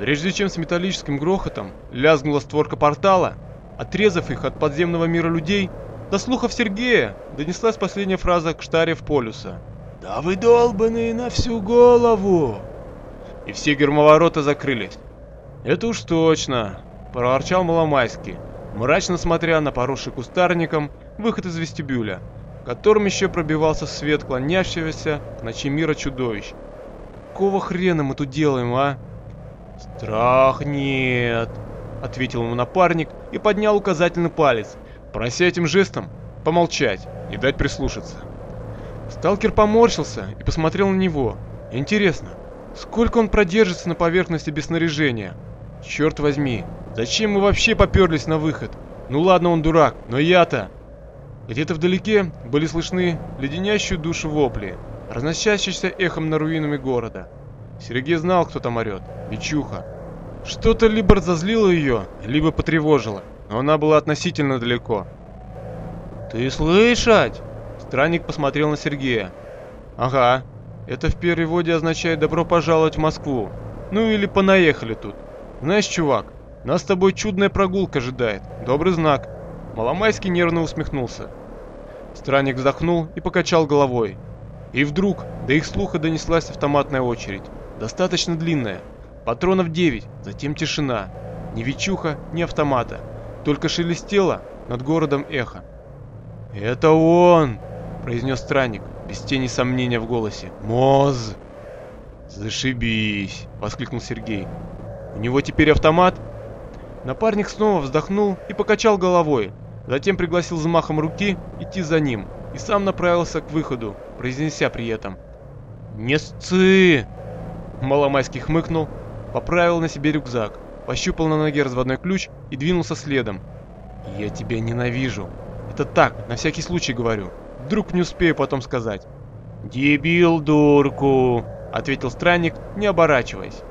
Прежде чем с металлическим грохотом лязгнула створка портала, отрезав их от подземного мира людей, до слухов Сергея донеслась последняя фраза Кштарев полюса. «Да вы долбаные на всю голову!» И все гермоворота закрылись. «Это уж точно!» – проворчал Маломайский, мрачно смотря на поросший кустарником выход из вестибюля, которым еще пробивался свет клонящегося к ночи мира чудовищ. «Какого хрена мы тут делаем, а?» «Страх нет», — ответил ему напарник и поднял указательный палец, прося этим жестом помолчать и дать прислушаться. Сталкер поморщился и посмотрел на него. Интересно, сколько он продержится на поверхности без снаряжения? Черт возьми, зачем мы вообще поперлись на выход? Ну ладно, он дурак, но я-то... Где-то вдалеке были слышны леденящую душу вопли, разносящиеся эхом на руинами города. Сергей знал, кто там орет. Бичуха. Что-то либо разозлило ее, либо потревожило, но она была относительно далеко. «Ты слышать?» Странник посмотрел на Сергея. «Ага. Это в переводе означает «добро пожаловать в Москву». Ну или «понаехали тут». Знаешь, чувак, нас с тобой чудная прогулка ожидает. Добрый знак». Маломайский нервно усмехнулся. Странник вздохнул и покачал головой. И вдруг до их слуха донеслась автоматная очередь. Достаточно длинная. Патронов 9, затем тишина. Ни вечуха, ни автомата. Только шелестело над городом эхо. «Это он!» – произнес странник, без тени сомнения в голосе. «Моз!» «Зашибись!» – воскликнул Сергей. «У него теперь автомат?» Напарник снова вздохнул и покачал головой, затем пригласил взмахом руки идти за ним и сам направился к выходу, произнеся при этом «Не сцы!» Маломайский хмыкнул, поправил на себе рюкзак, пощупал на ноге разводной ключ и двинулся следом. «Я тебя ненавижу. Это так, на всякий случай говорю. Вдруг не успею потом сказать». «Дебил дурку!» — ответил странник, не оборачиваясь.